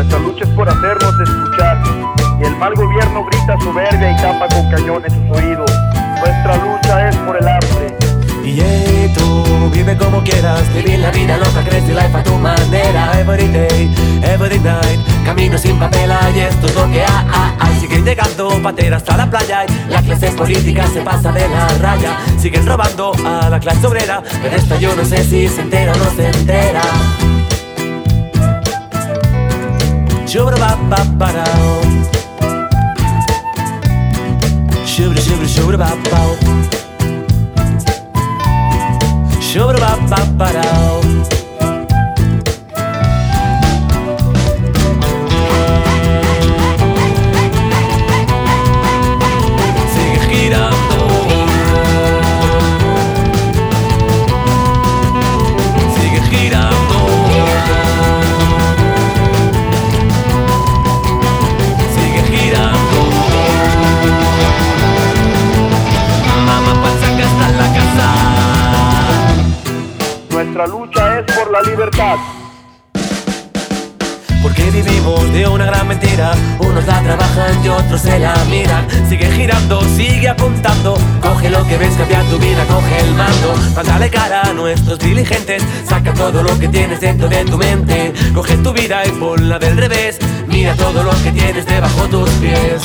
Nuestra lucha es por hacernos escuchar. Y el mal gobierno grita soberbia y tapa con cañones sus oídos. Nuestra lucha es por el hambre. Y tú vive como quieras, vivir la vida loca, crece life a tu manera. Every day, every night, camino sin papel, y esto es lo que hay. Siguen llegando pateras hasta la playa y la clase política se pasa de la raya. Siguen robando a la clase obrera, pero esta yo no sé si se entera o no se entera. Shubra ba ba ba da. Shubra shubra shubra ba ba. Shubra ba ba ba da. Nuestra lucha es por la libertad. Porque vivimos de una gran mentira. Unos la trabajan y otros se la miran. Sigue girando, sigue apuntando. Coge lo que ves, cambia tu vida, coge el mando. Mándale cara a nuestros diligentes. Saca todo lo que tienes dentro de tu mente. Coge tu vida y ponla del revés. Mira todo lo que tienes debajo tus pies